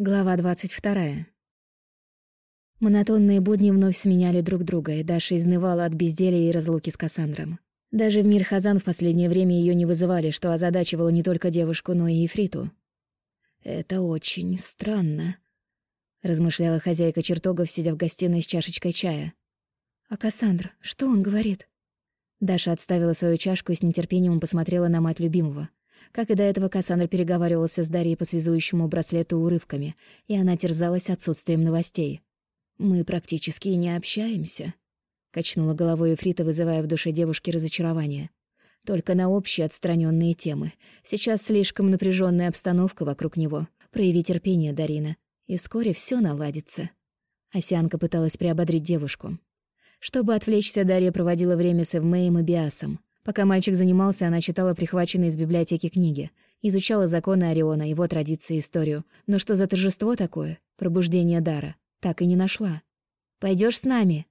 Глава 22. Монотонные будни вновь сменяли друг друга, и Даша изнывала от безделия и разлуки с Кассандром. Даже в мир Хазан в последнее время ее не вызывали, что озадачивало не только девушку, но и Ифриту. «Это очень странно», — размышляла хозяйка чертогов, сидя в гостиной с чашечкой чая. «А Кассандр, что он говорит?» Даша отставила свою чашку и с нетерпением посмотрела на мать любимого. Как и до этого, Кассандра переговаривался с Дарьей по связующему браслету урывками, и она терзалась отсутствием новостей. «Мы практически не общаемся», — качнула головой Эфрита, вызывая в душе девушки разочарование. «Только на общие отстраненные темы. Сейчас слишком напряженная обстановка вокруг него. Прояви терпение, Дарина, и вскоре все наладится». Осянка пыталась приободрить девушку. Чтобы отвлечься, Дарья проводила время с Эвмеем и Биасом. Пока мальчик занимался, она читала прихваченные из библиотеки книги, изучала законы Ориона, его традиции и историю. Но что за торжество такое? Пробуждение дара. Так и не нашла. Пойдешь с нами?»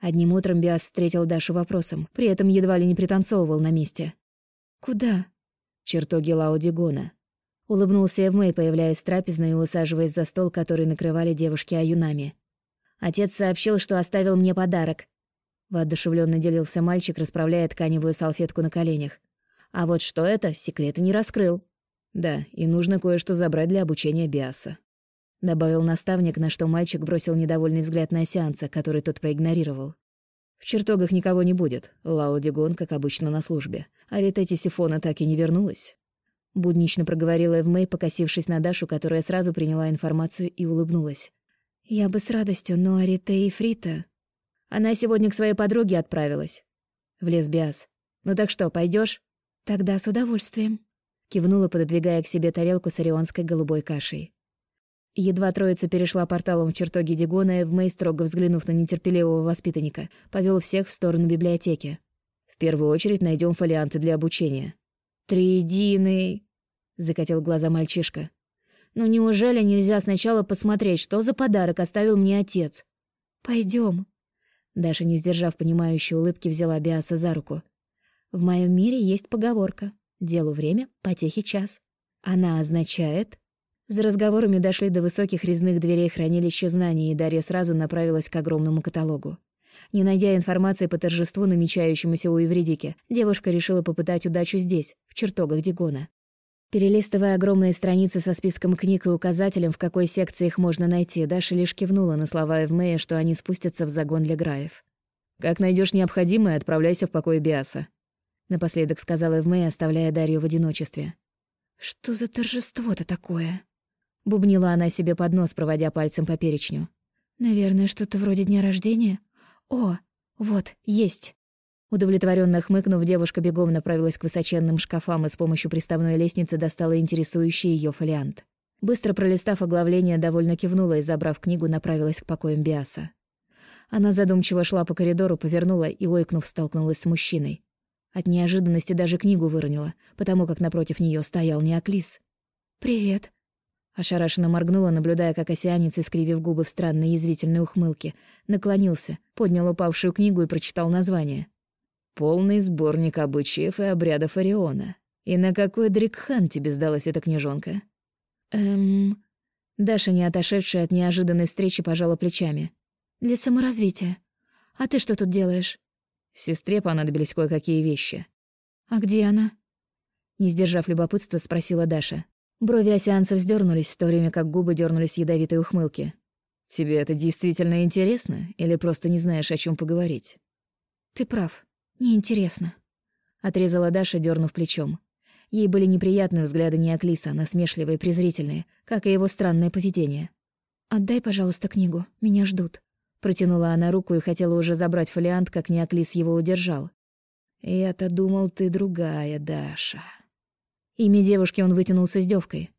Одним утром Биас встретил Дашу вопросом, при этом едва ли не пританцовывал на месте. «Куда?» «Чертоги Лаудигона». Улыбнулся Эвмей, появляясь с трапезной и усаживаясь за стол, который накрывали девушки аюнами. «Отец сообщил, что оставил мне подарок. Воодушевленно делился мальчик, расправляя тканевую салфетку на коленях. А вот что это, секреты не раскрыл. Да, и нужно кое-что забрать для обучения Биаса. Добавил наставник, на что мальчик бросил недовольный взгляд на сеанса, который тот проигнорировал. В чертогах никого не будет. Лао Дигон, как обычно, на службе. А Ритети Сифона так и не вернулась. Буднично проговорила Эвмэй, покосившись на Дашу, которая сразу приняла информацию и улыбнулась. «Я бы с радостью, но Арите и Фрита...» Она сегодня к своей подруге отправилась. В лес Биас. Ну так что, пойдешь? Тогда с удовольствием. Кивнула, пододвигая к себе тарелку с орионской голубой кашей. Едва троица перешла порталом в чертоги Дигона, Эвмей, строго взглянув на нетерпеливого воспитанника, повел всех в сторону библиотеки. «В первую очередь найдем фолианты для обучения». «Триединый!» — закатил глаза мальчишка. «Ну неужели нельзя сначала посмотреть, что за подарок оставил мне отец?» Пойдем, Даша, не сдержав понимающей улыбки, взяла Биаса за руку. «В моем мире есть поговорка. Делу время, потехи час. Она означает...» За разговорами дошли до высоких резных дверей хранилища знаний, и Дарья сразу направилась к огромному каталогу. Не найдя информации по торжеству, намечающемуся у Евредики, девушка решила попытать удачу здесь, в чертогах Дигона. Перелистывая огромные страницы со списком книг и указателем, в какой секции их можно найти, Даша лишь кивнула на слова Эвмея, что они спустятся в загон для Граев. «Как найдешь необходимое, отправляйся в покой Биаса», — напоследок сказала Эвмей, оставляя Дарью в одиночестве. «Что за торжество-то такое?» Бубнила она себе под нос, проводя пальцем по перечню. «Наверное, что-то вроде дня рождения? О, вот, есть!» Удовлетворенно хмыкнув, девушка бегом направилась к высоченным шкафам и с помощью приставной лестницы достала интересующий ее фолиант. Быстро пролистав оглавление, довольно кивнула и, забрав книгу, направилась к покоям Биаса. Она задумчиво шла по коридору, повернула и, ойкнув, столкнулась с мужчиной. От неожиданности даже книгу выронила, потому как напротив нее стоял Неоклис. «Привет», Ошарашенно моргнула, наблюдая, как осянец, искривив губы в странной язвительной ухмылке, наклонился, поднял упавшую книгу и прочитал название. Полный сборник обычаев и обрядов Ориона. И на какой дрикхан тебе сдалась эта книжонка? Эм... Даша, не отошедшая от неожиданной встречи, пожала плечами. Для саморазвития. А ты что тут делаешь? Сестре понадобились кое-какие вещи. А где она? Не сдержав любопытства, спросила Даша. Брови осянца вздернулись, в то время как губы дернулись ядовитой ухмылки. «Тебе это действительно интересно или просто не знаешь, о чем поговорить?» «Ты прав. «Неинтересно», — отрезала Даша, дернув плечом. Ей были неприятны взгляды Неоклиса, насмешливые, презрительные, как и его странное поведение. «Отдай, пожалуйста, книгу, меня ждут». Протянула она руку и хотела уже забрать фолиант, как Неоклис его удержал. «Я-то думал, ты другая, Даша». Имя девушки он вытянул с издевкой.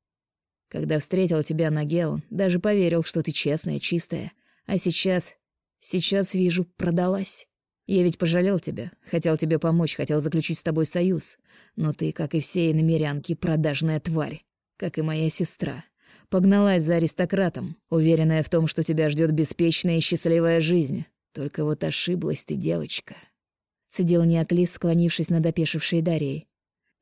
«Когда встретил тебя на Геон, даже поверил, что ты честная, чистая. А сейчас... Сейчас, вижу, продалась». Я ведь пожалел тебя, хотел тебе помочь, хотел заключить с тобой союз. Но ты, как и все иномерянки, продажная тварь, как и моя сестра. Погналась за аристократом, уверенная в том, что тебя ждет беспечная и счастливая жизнь. Только вот ошиблась ты, девочка. Цедил Неоклис, склонившись над опешившей Дарьей.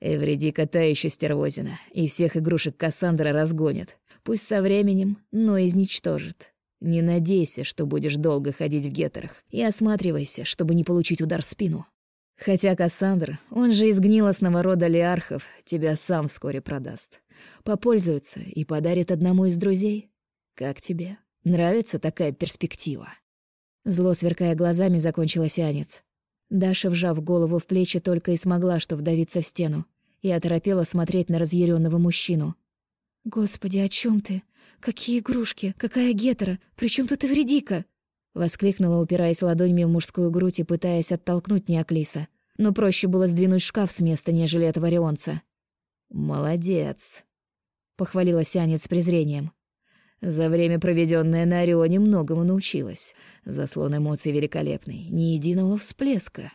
Эвредика та еще стервозина, и всех игрушек Кассандра разгонит. Пусть со временем, но изничтожит. Не надейся, что будешь долго ходить в гетерах, и осматривайся, чтобы не получить удар в спину. Хотя Кассандр, он же из гнилостного рода лиархов, тебя сам вскоре продаст. Попользуется и подарит одному из друзей. Как тебе? Нравится такая перспектива?» Зло, сверкая глазами, закончила сеанец. Даша, вжав голову в плечи, только и смогла что вдавиться в стену, и оторопела смотреть на разъяренного мужчину. «Господи, о чем ты? Какие игрушки? Какая гетера? Причем тут Эвредика?» Воскликнула, упираясь ладонями в мужскую грудь и пытаясь оттолкнуть Неоклиса. Но проще было сдвинуть шкаф с места, нежели этого Рионца. «Молодец», — похвалила Сянец с презрением. «За время, проведенное на Орионе, многому научилась. Заслон эмоций великолепный, ни единого всплеска».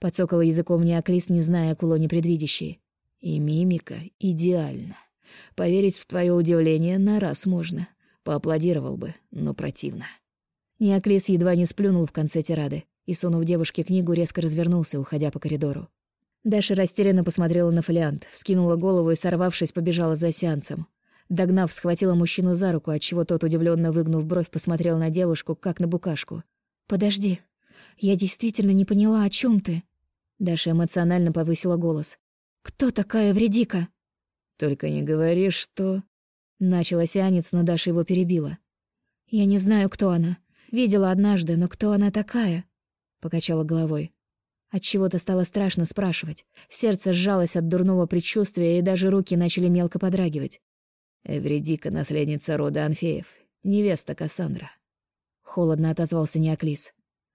Подсокала языком Неоклис, не зная о кулоне предвидящей. «И мимика идеальна. Поверить в твое удивление на раз можно. Поаплодировал бы, но противно». Неоклис едва не сплюнул в конце тирады и, сунув девушке книгу, резко развернулся, уходя по коридору. Даша растерянно посмотрела на фолиант, вскинула голову и, сорвавшись, побежала за сеансом. Догнав, схватила мужчину за руку, отчего тот, удивленно выгнув бровь, посмотрел на девушку, как на букашку. «Подожди, я действительно не поняла, о чем ты?» Даша эмоционально повысила голос. «Кто такая Вредика?» «Только не говори, что...» Начала сеанец, но Даша его перебила. «Я не знаю, кто она. Видела однажды, но кто она такая? Покачала головой. От чего-то стало страшно спрашивать. Сердце сжалось от дурного предчувствия, и даже руки начали мелко подрагивать. Эвредика, наследница рода Анфеев, невеста Кассандра. Холодно отозвался Неоклис.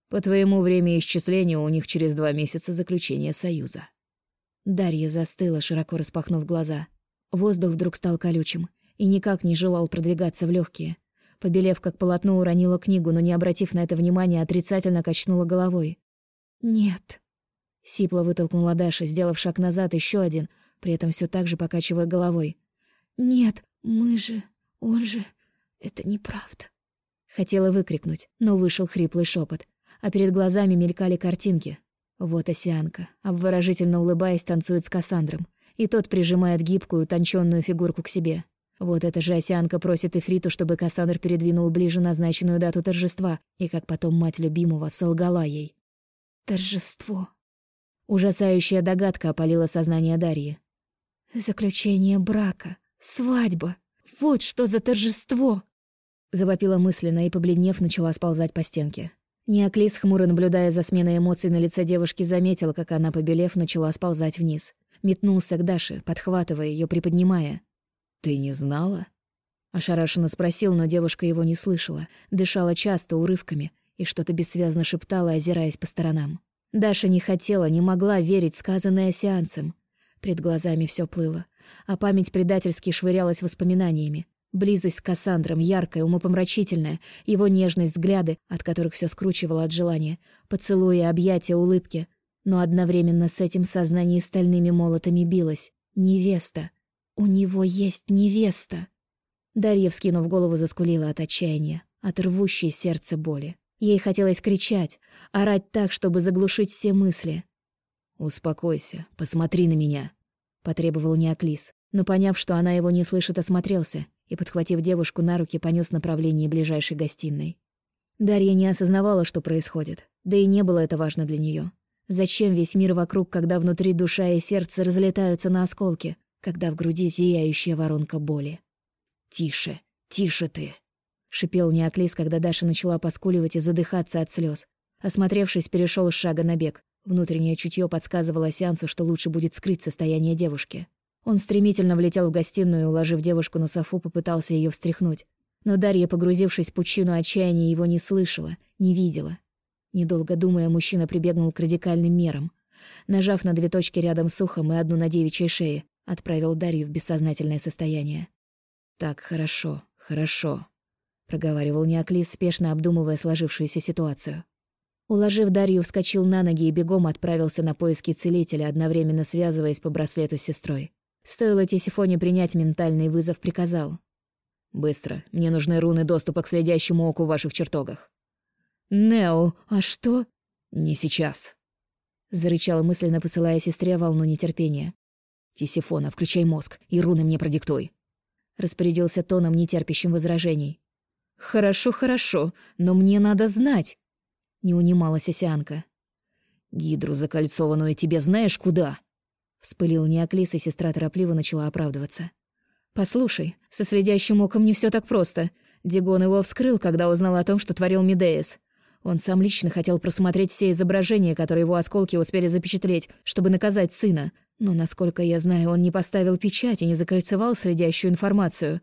По твоему времяисчислению у них через два месяца заключения союза. Дарья застыла, широко распахнув глаза. Воздух вдруг стал колючим и никак не желал продвигаться в легкие. Побелев как полотно, уронила книгу, но, не обратив на это внимания, отрицательно качнула головой. «Нет». Сипло вытолкнула Даша, сделав шаг назад, еще один, при этом все так же покачивая головой. «Нет, мы же, он же, это неправда». Хотела выкрикнуть, но вышел хриплый шепот, а перед глазами мелькали картинки. Вот осянка, обворожительно улыбаясь, танцует с Кассандром, и тот прижимает гибкую, тонченную фигурку к себе. Вот эта же осянка просит Эфриту, чтобы Кассандр передвинул ближе назначенную дату торжества, и как потом мать любимого солгала ей. Торжество. Ужасающая догадка опалила сознание Дарьи. Заключение брака, свадьба. Вот что за торжество! Завопила мысленно и, побледнев, начала сползать по стенке. Неоклис, хмуро наблюдая за сменой эмоций на лице девушки, заметил, как она, побелев, начала сползать вниз. Метнулся к Даше, подхватывая ее, приподнимая. «Ты не знала?» Ошарашенно спросил, но девушка его не слышала, дышала часто урывками и что-то бессвязно шептала, озираясь по сторонам. Даша не хотела, не могла верить сказанное сеансом. Пред глазами все плыло, а память предательски швырялась воспоминаниями. Близость с Кассандром, яркая, умопомрачительная, его нежность, взгляды, от которых все скручивало от желания, поцелуи, объятия, улыбки. Но одновременно с этим сознание стальными молотами билось. Невеста. У него есть невеста. Дарья, вскинув голову, заскулила от отчаяния, от рвущей сердце боли. Ей хотелось кричать, орать так, чтобы заглушить все мысли. «Успокойся, посмотри на меня», — потребовал Неоклис, но, поняв, что она его не слышит, осмотрелся и, подхватив девушку на руки, понес направление ближайшей гостиной. Дарья не осознавала, что происходит, да и не было это важно для нее. Зачем весь мир вокруг, когда внутри душа и сердце разлетаются на осколки, когда в груди зияющая воронка боли. «Тише, тише ты!» — шипел Неоклис, когда Даша начала поскуливать и задыхаться от слез. Осмотревшись, перешел с шага на бег. Внутреннее чутье подсказывало сеансу, что лучше будет скрыть состояние девушки. Он стремительно влетел в гостиную и, уложив девушку на софу, попытался ее встряхнуть. Но Дарья, погрузившись в пучину отчаяния, его не слышала, не видела. Недолго думая, мужчина прибегнул к радикальным мерам. Нажав на две точки рядом с ухом и одну на девичьей шее, отправил Дарью в бессознательное состояние. «Так, хорошо, хорошо», — проговаривал Неоклис, спешно обдумывая сложившуюся ситуацию. Уложив Дарью, вскочил на ноги и бегом отправился на поиски целителя, одновременно связываясь по браслету с сестрой. Стоило Тисифоне принять ментальный вызов, приказал. «Быстро, мне нужны руны доступа к следящему оку в ваших чертогах». «Нео, а что?» «Не сейчас», — зарычала мысленно, посылая сестре волну нетерпения. «Тисифона, включай мозг и руны мне продиктуй». распорядился тоном, нетерпящим возражений. «Хорошо, хорошо, но мне надо знать!» Не унималась Осянка. «Гидру закольцованную тебе знаешь куда?» Вспылил Неоклис, и сестра торопливо начала оправдываться. «Послушай, со следящим оком не все так просто. Дигон его вскрыл, когда узнал о том, что творил Медеис. Он сам лично хотел просмотреть все изображения, которые его осколки успели запечатлеть, чтобы наказать сына. Но, насколько я знаю, он не поставил печать и не закольцевал следящую информацию.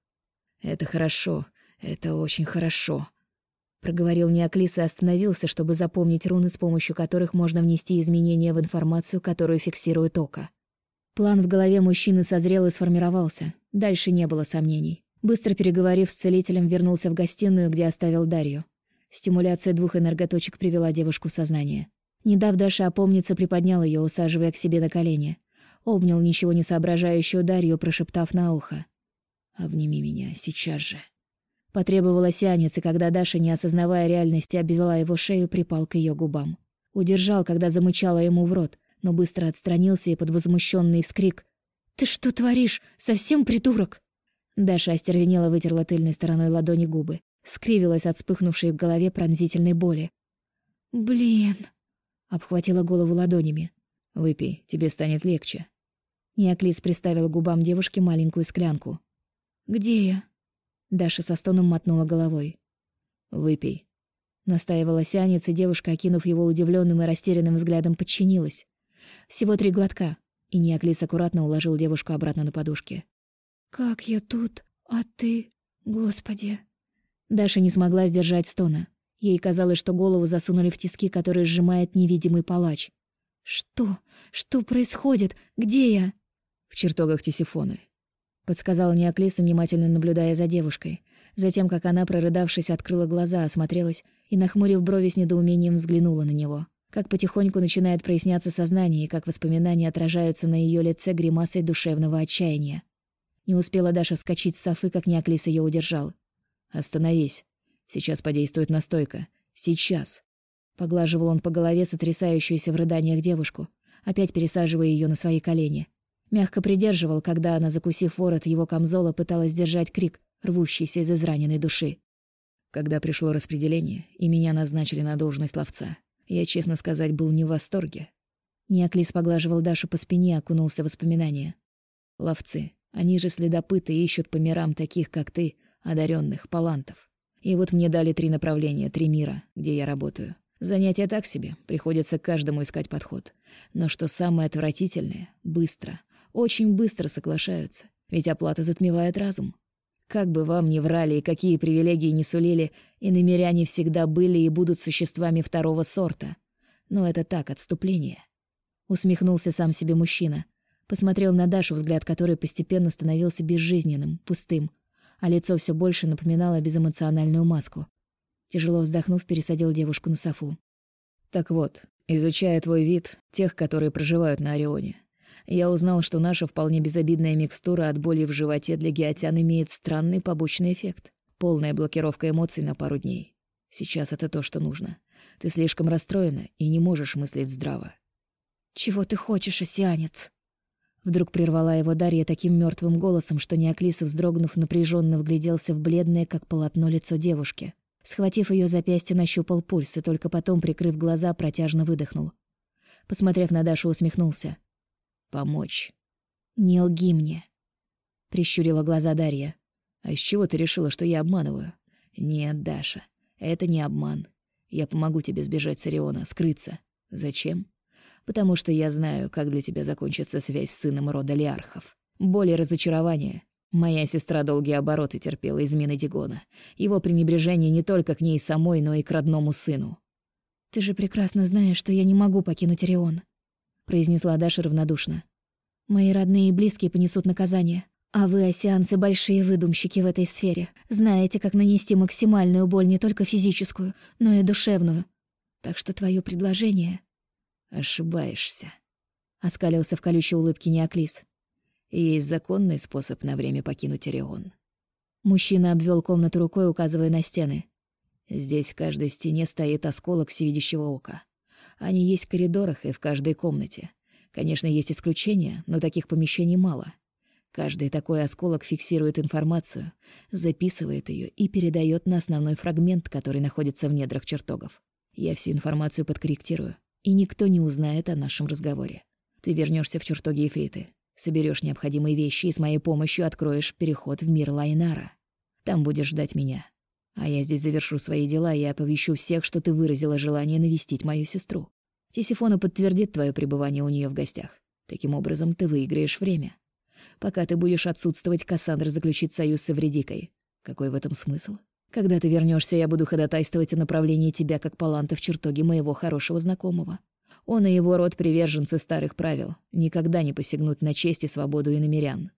Это хорошо. Это очень хорошо. Проговорил Неоклис и остановился, чтобы запомнить руны, с помощью которых можно внести изменения в информацию, которую фиксирует око. План в голове мужчины созрел и сформировался. Дальше не было сомнений. Быстро переговорив с целителем, вернулся в гостиную, где оставил Дарью. Стимуляция двух энерготочек привела девушку в сознание. Не дав Даше опомниться, приподнял ее, усаживая к себе на колени. Обнял ничего не соображающую Дарью, прошептав на ухо. «Обними меня сейчас же». Потребовала сянец, и когда Даша, не осознавая реальности, обвела его шею, припал к ее губам. Удержал, когда замычала ему в рот, но быстро отстранился и под возмущенный вскрик «Ты что творишь? Совсем придурок?» Даша остервенела вытерла тыльной стороной ладони губы скривилась от вспыхнувшей в голове пронзительной боли. «Блин!» — обхватила голову ладонями. «Выпей, тебе станет легче». Неоклис приставил к губам девушки маленькую склянку. «Где я?» Даша со стоном мотнула головой. «Выпей». Настаивала сянец, и девушка, окинув его удивленным и растерянным взглядом, подчинилась. Всего три глотка, и Неоклис аккуратно уложил девушку обратно на подушки. «Как я тут, а ты, Господи!» Даша не смогла сдержать стона. Ей казалось, что голову засунули в тиски, которые сжимает невидимый палач. «Что? Что происходит? Где я?» «В чертогах Тисифоны», — подсказал Неоклис, внимательно наблюдая за девушкой. Затем, как она, прорыдавшись, открыла глаза, осмотрелась и, нахмурив брови, с недоумением взглянула на него. Как потихоньку начинает проясняться сознание, и как воспоминания отражаются на ее лице гримасой душевного отчаяния. Не успела Даша вскочить с софы, как Неоклис ее удержал. «Остановись. Сейчас подействует настойка. Сейчас!» Поглаживал он по голове сотрясающуюся в рыданиях девушку, опять пересаживая ее на свои колени. Мягко придерживал, когда она, закусив ворот его камзола, пыталась держать крик, рвущийся из израненной души. Когда пришло распределение, и меня назначили на должность ловца, я, честно сказать, был не в восторге. Неоклис поглаживал Дашу по спине, окунулся в воспоминания. Ловцы, они же следопыты ищут по мирам таких, как ты, одаренных, палантов. И вот мне дали три направления, три мира, где я работаю. Занятия так себе, приходится каждому искать подход. Но что самое отвратительное, быстро, очень быстро соглашаются, ведь оплата затмевает разум. Как бы вам ни врали и какие привилегии не сулили, иномиряне всегда были и будут существами второго сорта. Но это так, отступление. Усмехнулся сам себе мужчина. Посмотрел на Дашу, взгляд которой постепенно становился безжизненным, пустым, а лицо все больше напоминало безэмоциональную маску. Тяжело вздохнув, пересадил девушку на софу. «Так вот, изучая твой вид, тех, которые проживают на Орионе, я узнал, что наша вполне безобидная микстура от боли в животе для геотян имеет странный побочный эффект. Полная блокировка эмоций на пару дней. Сейчас это то, что нужно. Ты слишком расстроена и не можешь мыслить здраво. «Чего ты хочешь, осянец?» Вдруг прервала его Дарья таким мертвым голосом, что Неоклис, вздрогнув, напряженно вгляделся в бледное, как полотно, лицо девушки. Схватив ее запястье, нащупал пульс и только потом, прикрыв глаза, протяжно выдохнул. Посмотрев на Дашу, усмехнулся. «Помочь». «Не лги мне», — прищурила глаза Дарья. «А из чего ты решила, что я обманываю?» «Нет, Даша, это не обман. Я помогу тебе сбежать с Ориона, скрыться. Зачем? Потому что я знаю, как для тебя закончится связь с сыном рода Лиархов. Боль и разочарование. Моя сестра долгие обороты терпела измены Дигона. Его пренебрежение не только к ней самой, но и к родному сыну. «Ты же прекрасно знаешь, что я не могу покинуть Орион», — произнесла Даша равнодушно. «Мои родные и близкие понесут наказание, а вы, осеанцы, большие выдумщики в этой сфере. Знаете, как нанести максимальную боль не только физическую, но и душевную. Так что твое предложение «Ошибаешься», — оскалился в колючей улыбке Неоклис. «Есть законный способ на время покинуть Орион». Мужчина обвел комнату рукой, указывая на стены. «Здесь в каждой стене стоит осколок всевидящего ока. Они есть в коридорах и в каждой комнате. Конечно, есть исключения, но таких помещений мало. Каждый такой осколок фиксирует информацию, записывает ее и передает на основной фрагмент, который находится в недрах чертогов. Я всю информацию подкорректирую, и никто не узнает о нашем разговоре. Ты вернешься в чертоги Эфриты, соберешь необходимые вещи и с моей помощью откроешь переход в мир Лайнара. Там будешь ждать меня. А я здесь завершу свои дела и оповещу всех, что ты выразила желание навестить мою сестру. Тисифона подтвердит твое пребывание у нее в гостях. Таким образом, ты выиграешь время. Пока ты будешь отсутствовать, Кассандра заключит союз с Эвредикой. Какой в этом смысл? Когда ты вернешься, я буду ходатайствовать о направлении тебя как паланта в чертоге моего хорошего знакомого. Он и его род приверженцы старых правил, никогда не посягнут на честь и свободу иномерян.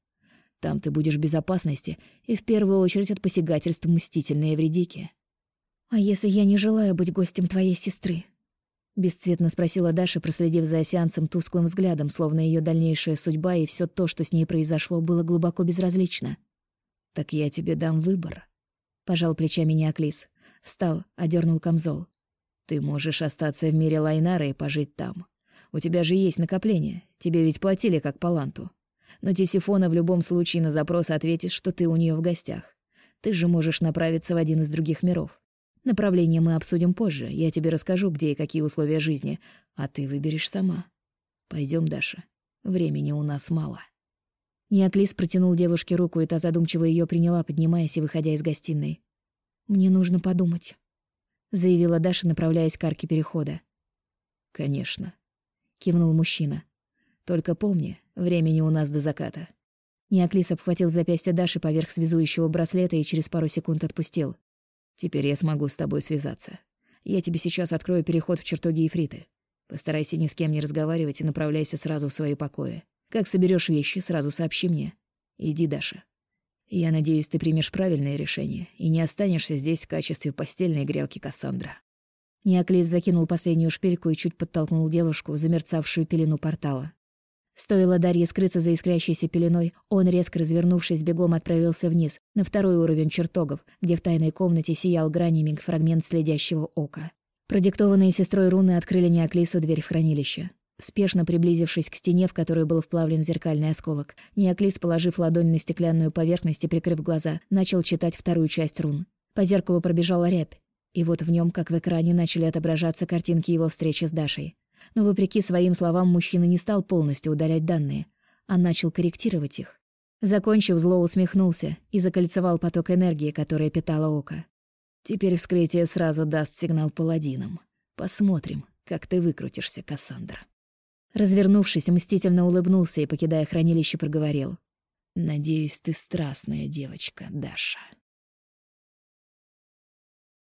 Там ты будешь в безопасности и в первую очередь от посягательств мстительной Эвредики. «А если я не желаю быть гостем твоей сестры?» Бесцветно спросила Даша, проследив за сеансом тусклым взглядом, словно ее дальнейшая судьба и все то, что с ней произошло, было глубоко безразлично. «Так я тебе дам выбор», — пожал плечами Неоклис. Встал, одернул камзол. «Ты можешь остаться в мире Лайнара и пожить там. У тебя же есть накопление, тебе ведь платили как паланту. Но Тисифона в любом случае на запрос ответит, что ты у нее в гостях. Ты же можешь направиться в один из других миров. Направление мы обсудим позже. Я тебе расскажу, где и какие условия жизни, а ты выберешь сама. Пойдем, Даша. Времени у нас мало. Неоклис протянул девушке руку, и та задумчиво ее приняла, поднимаясь и выходя из гостиной. «Мне нужно подумать», — заявила Даша, направляясь к арке перехода. «Конечно», — кивнул мужчина. «Только помни, времени у нас до заката». Неоклис обхватил запястье Даши поверх связующего браслета и через пару секунд отпустил. Теперь я смогу с тобой связаться. Я тебе сейчас открою переход в чертоги Ефриты. Постарайся ни с кем не разговаривать и направляйся сразу в свои покои. Как соберешь вещи, сразу сообщи мне. Иди, Даша. Я надеюсь, ты примешь правильное решение и не останешься здесь в качестве постельной грелки Кассандра». Неоклис закинул последнюю шпильку и чуть подтолкнул девушку замерцавшую пелену портала. Стоило Дарье скрыться за искрящейся пеленой, он, резко развернувшись, бегом отправился вниз, на второй уровень чертогов, где в тайной комнате сиял гранями фрагмент следящего ока. Продиктованные сестрой руны открыли Неоклису дверь в хранилище. Спешно приблизившись к стене, в которую был вплавлен зеркальный осколок, Неоклис, положив ладонь на стеклянную поверхность и прикрыв глаза, начал читать вторую часть рун. По зеркалу пробежала рябь, и вот в нем, как в экране, начали отображаться картинки его встречи с Дашей. Но, вопреки своим словам, мужчина не стал полностью удалять данные, а начал корректировать их. Закончив, зло усмехнулся и закольцевал поток энергии, которая питала око. Теперь вскрытие сразу даст сигнал паладинам. Посмотрим, как ты выкрутишься, Кассандра. Развернувшись, мстительно улыбнулся и, покидая хранилище, проговорил. «Надеюсь, ты страстная девочка, Даша».